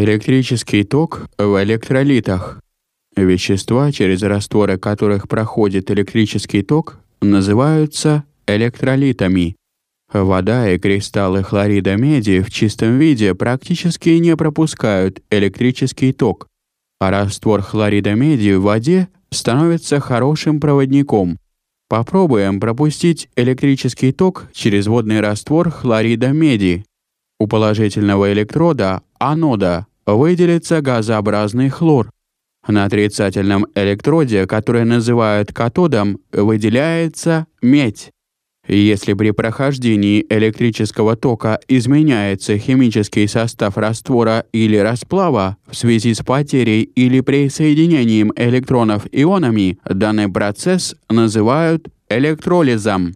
Электрический ток в электролитах. Вещества, через растворы которых проходит электрический ток, называются электролитами. Вода и кристаллы хлорида меди в чистом виде практически не пропускают электрический ток, а раствор хлорида меди в воде становится хорошим проводником. Попробуем пропустить электрический ток через водный раствор хлорида меди. У положительного электрода, анода, выделится газообразный хлор. На отрицательном электроде, который называют катодом, выделяется медь. Если при прохождении электрического тока изменяется химический состав раствора или расплава в связи с потерей или присоединением электронов ионами, данный процесс называют электролизом.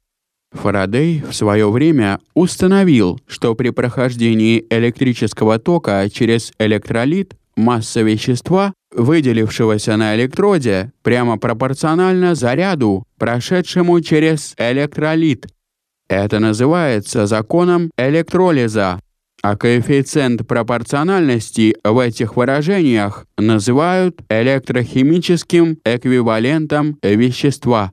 Фарадей в свое время установил, что при прохождении электрического тока через электролит масса вещества, выделившегося на электроде, прямо пропорциональна заряду, прошедшему через электролит. Это называется законом электролиза, а коэффициент пропорциональности в этих выражениях называют электрохимическим эквивалентом вещества.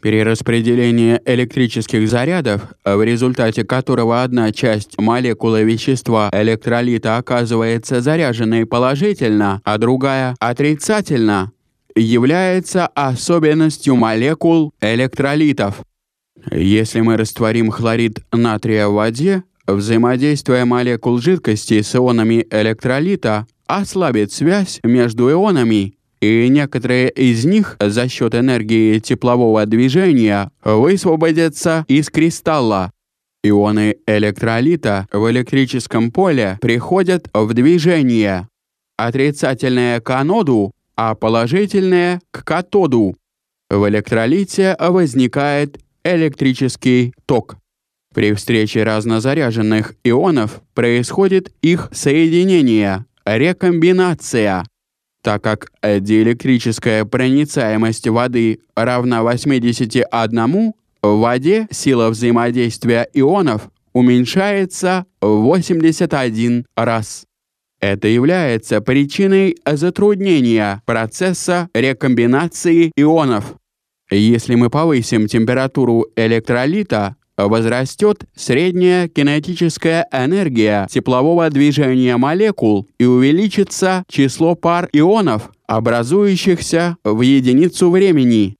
Перераспределение электрических зарядов, в результате которого одна часть молекулы вещества электролита оказывается заряженной положительно, а другая отрицательно, является особенностью молекул электролитов. Если мы растворим хлорид натрия в воде, взаимодействие молекул жидкости с ионами электролита ослабит связь между ионами и некоторые из них за счет энергии теплового движения высвободятся из кристалла. Ионы электролита в электрическом поле приходят в движение. Отрицательные к аноду, а положительные к катоду. В электролите возникает электрический ток. При встрече разнозаряженных ионов происходит их соединение, рекомбинация так как диэлектрическая проницаемость воды равна 81, в воде сила взаимодействия ионов уменьшается в 81 раз. Это является причиной затруднения процесса рекомбинации ионов. Если мы повысим температуру электролита, возрастет средняя кинетическая энергия теплового движения молекул и увеличится число пар ионов, образующихся в единицу времени.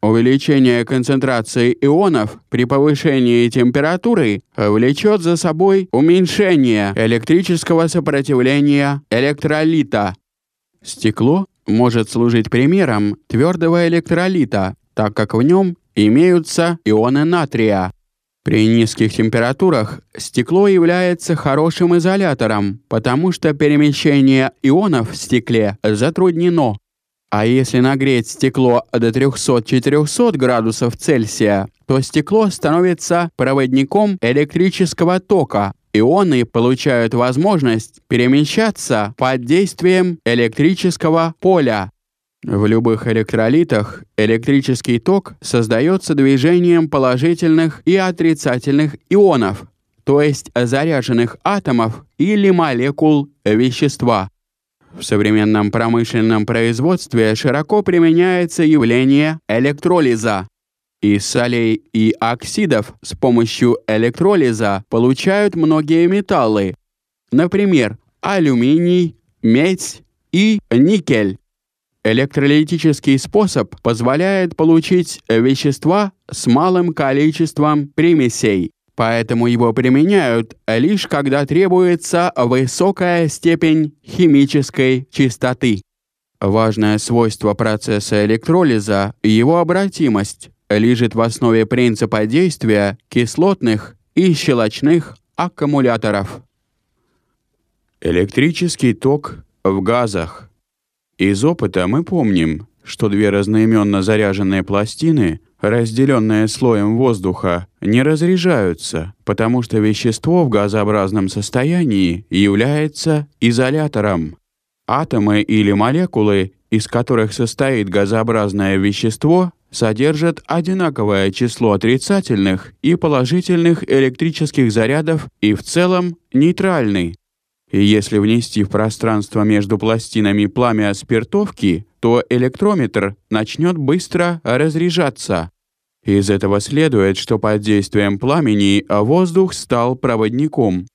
Увеличение концентрации ионов при повышении температуры влечет за собой уменьшение электрического сопротивления электролита. Стекло может служить примером твердого электролита, так как в нем имеются ионы натрия, при низких температурах стекло является хорошим изолятором, потому что перемещение ионов в стекле затруднено. А если нагреть стекло до 300-400 градусов Цельсия, то стекло становится проводником электрического тока. Ионы получают возможность перемещаться под действием электрического поля. В любых электролитах электрический ток создается движением положительных и отрицательных ионов, то есть заряженных атомов или молекул вещества. В современном промышленном производстве широко применяется явление электролиза. Из солей и оксидов с помощью электролиза получают многие металлы, например, алюминий, медь и никель. Электролитический способ позволяет получить вещества с малым количеством примесей, поэтому его применяют лишь когда требуется высокая степень химической чистоты. Важное свойство процесса электролиза – его обратимость – лежит в основе принципа действия кислотных и щелочных аккумуляторов. Электрический ток в газах. Из опыта мы помним, что две разноименно заряженные пластины, разделенные слоем воздуха, не разряжаются, потому что вещество в газообразном состоянии является изолятором. Атомы или молекулы, из которых состоит газообразное вещество, содержат одинаковое число отрицательных и положительных электрических зарядов и в целом нейтральны. И если внести в пространство между пластинами пламя спиртовки, то электрометр начнет быстро разряжаться. Из этого следует, что под действием пламени воздух стал проводником.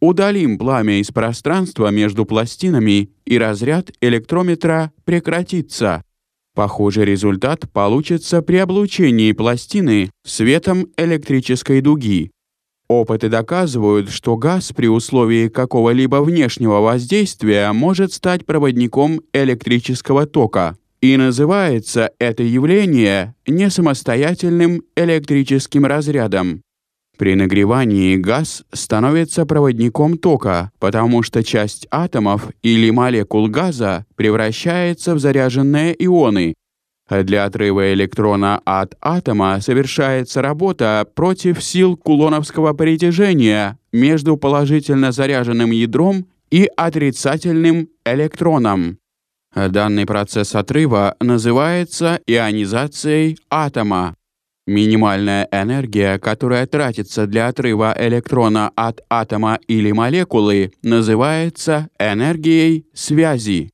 Удалим пламя из пространства между пластинами, и разряд электрометра прекратится. Похожий результат получится при облучении пластины светом электрической дуги. Опыты доказывают, что газ при условии какого-либо внешнего воздействия может стать проводником электрического тока. И называется это явление несамостоятельным электрическим разрядом. При нагревании газ становится проводником тока, потому что часть атомов или молекул газа превращается в заряженные ионы. Для отрыва электрона от атома совершается работа против сил кулоновского притяжения между положительно заряженным ядром и отрицательным электроном. Данный процесс отрыва называется ионизацией атома. Минимальная энергия, которая тратится для отрыва электрона от атома или молекулы, называется энергией связи.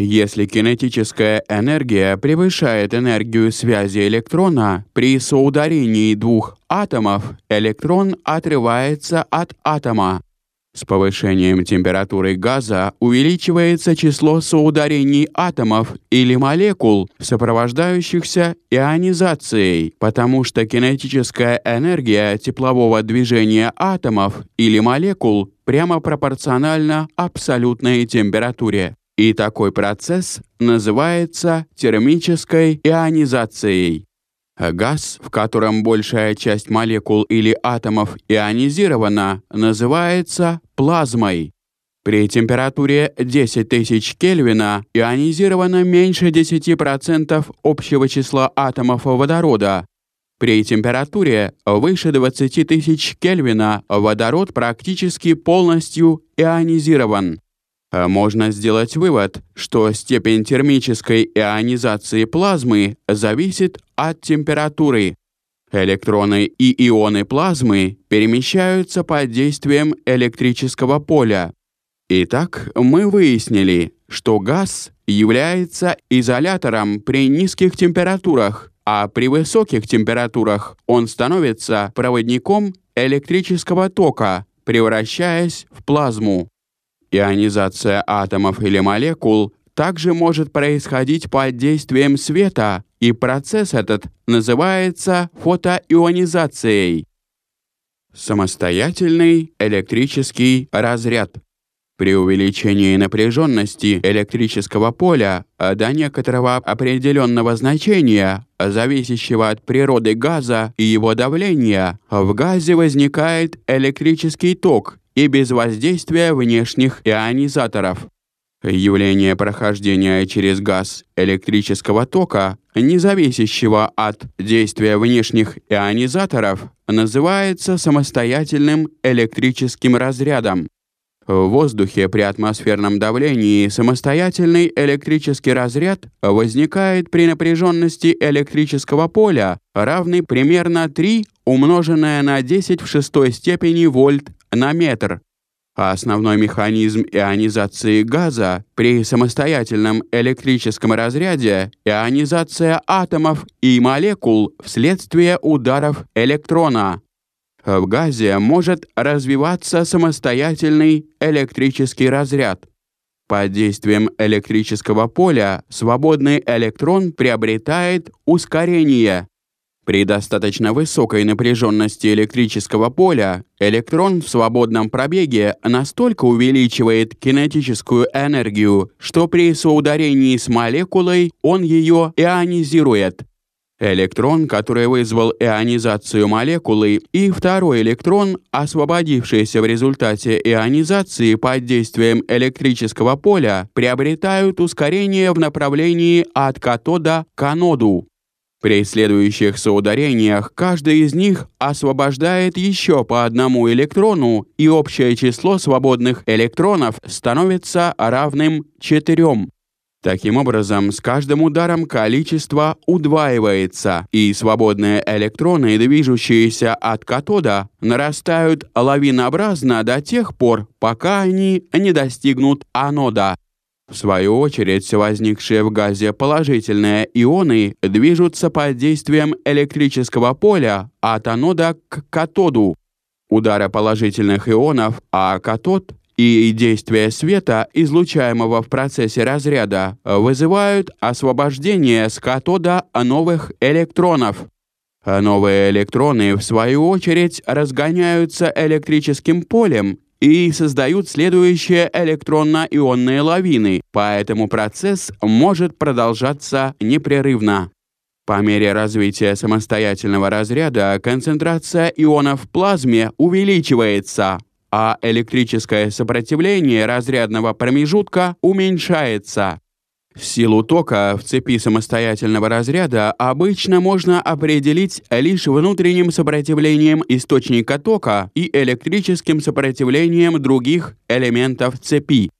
Если кинетическая энергия превышает энергию связи электрона, при соударении двух атомов электрон отрывается от атома, с повышением температуры газа увеличивается число соударений атомов или молекул, сопровождающихся ионизацией, потому что кинетическая энергия теплового движения атомов или молекул прямо пропорциональна абсолютной температуре. И такой процесс называется термической ионизацией. Газ, в котором большая часть молекул или атомов ионизирована, называется плазмой. При температуре 10 тысяч Кельвина ионизировано меньше 10% общего числа атомов водорода. При температуре выше 20 тысяч Кельвина водород практически полностью ионизирован. А можно сделать вывод, что степень термической ионизации плазмы зависит от температуры. Электроны и ионы плазмы перемещаются под действием электрического поля. Итак, мы выяснили, что газ является изолятором при низких температурах, а при высоких температурах он становится проводником электрического тока, превращаясь в плазму. Ионизация атомов или молекул также может происходить под действием света, и процесс этот называется фотоионизацией. Самостоятельный электрический разряд. При увеличении напряженности электрического поля до некоторого определенного значения, зависящего от природы газа и его давления, в газе возникает электрический ток, и без воздействия внешних ионизаторов. Явление прохождения через газ электрического тока, не зависящего от действия внешних ионизаторов, называется самостоятельным электрическим разрядом. В воздухе при атмосферном давлении самостоятельный электрический разряд возникает при напряженности электрического поля, равной примерно 3 умноженное на 10 в шестой степени вольт на метр. А основной механизм ионизации газа при самостоятельном электрическом разряде – ионизация атомов и молекул вследствие ударов электрона. В газе может развиваться самостоятельный электрический разряд. Под действием электрического поля свободный электрон приобретает ускорение. При достаточно высокой напряженности электрического поля электрон в свободном пробеге настолько увеличивает кинетическую энергию, что при соударении с молекулой он ее ионизирует. Электрон, который вызвал ионизацию молекулы, и второй электрон, освободившийся в результате ионизации под действием электрического поля, приобретают ускорение в направлении от катода к аноду. При следующих соударениях каждый из них освобождает еще по одному электрону, и общее число свободных электронов становится равным четырем. Таким образом, с каждым ударом количество удваивается, и свободные электроны, движущиеся от катода, нарастают лавинообразно до тех пор, пока они не достигнут анода. В свою очередь, возникшие в газе положительные ионы движутся под действием электрического поля от анода к катоду. Удары положительных ионов, а катод и действие света, излучаемого в процессе разряда, вызывают освобождение с катода новых электронов. Новые электроны, в свою очередь, разгоняются электрическим полем и создают следующие электронно-ионные лавины, поэтому процесс может продолжаться непрерывно. По мере развития самостоятельного разряда концентрация ионов в плазме увеличивается, а электрическое сопротивление разрядного промежутка уменьшается. Силу тока в цепи самостоятельного разряда обычно можно определить лишь внутренним сопротивлением источника тока и электрическим сопротивлением других элементов цепи.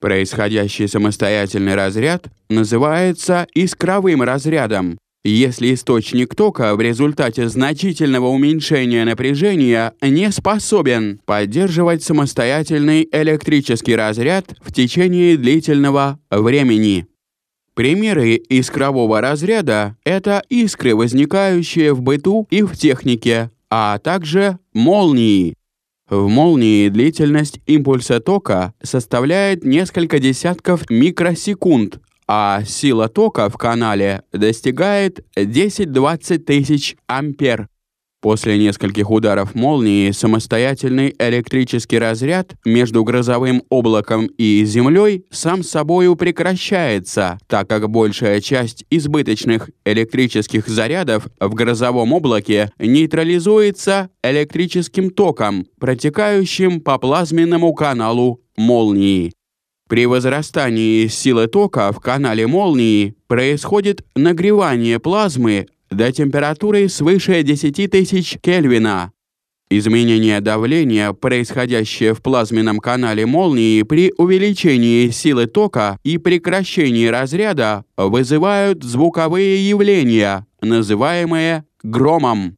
Происходящий самостоятельный разряд называется искровым разрядом. Если источник тока в результате значительного уменьшения напряжения не способен поддерживать самостоятельный электрический разряд в течение длительного времени. Примеры искрового разряда — это искры, возникающие в быту и в технике, а также молнии. В молнии длительность импульса тока составляет несколько десятков микросекунд, а сила тока в канале достигает 10-20 тысяч ампер. После нескольких ударов молнии самостоятельный электрический разряд между грозовым облаком и землей сам собою прекращается, так как большая часть избыточных электрических зарядов в грозовом облаке нейтрализуется электрическим током, протекающим по плазменному каналу молнии. При возрастании силы тока в канале молнии происходит нагревание плазмы до температуры свыше 10 тысяч Кельвина. Изменение давления, происходящее в плазменном канале молнии при увеличении силы тока и прекращении разряда, вызывают звуковые явления, называемые громом.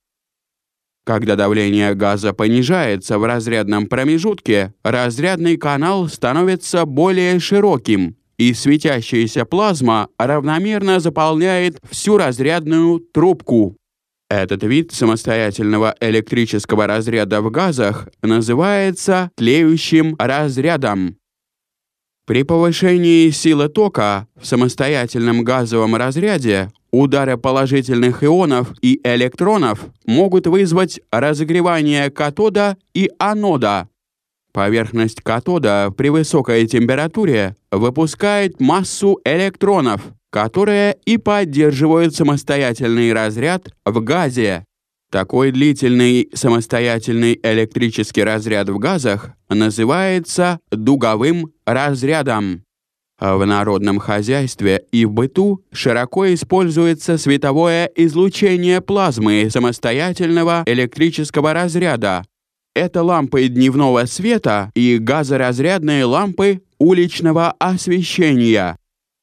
Когда давление газа понижается в разрядном промежутке, разрядный канал становится более широким, и светящаяся плазма равномерно заполняет всю разрядную трубку. Этот вид самостоятельного электрического разряда в газах называется тлеющим разрядом. При повышении силы тока в самостоятельном газовом разряде Удары положительных ионов и электронов могут вызвать разогревание катода и анода. Поверхность катода при высокой температуре выпускает массу электронов, которые и поддерживают самостоятельный разряд в газе. Такой длительный самостоятельный электрический разряд в газах называется дуговым разрядом. В народном хозяйстве и в быту широко используется световое излучение плазмы самостоятельного электрического разряда. Это лампы дневного света и газоразрядные лампы уличного освещения.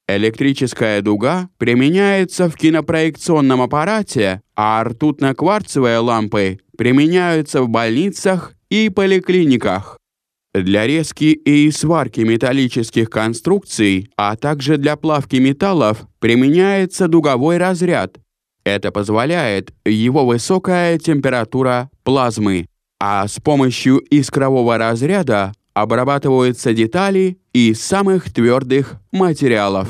Электрическая дуга применяется в кинопроекционном аппарате, а ртутно-кварцевые лампы применяются в больницах и поликлиниках для резки и сварки металлических конструкций, а также для плавки металлов применяется дуговой разряд. Это позволяет его высокая температура плазмы, а с помощью искрового разряда обрабатываются детали из самых твердых материалов.